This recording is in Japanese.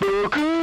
僕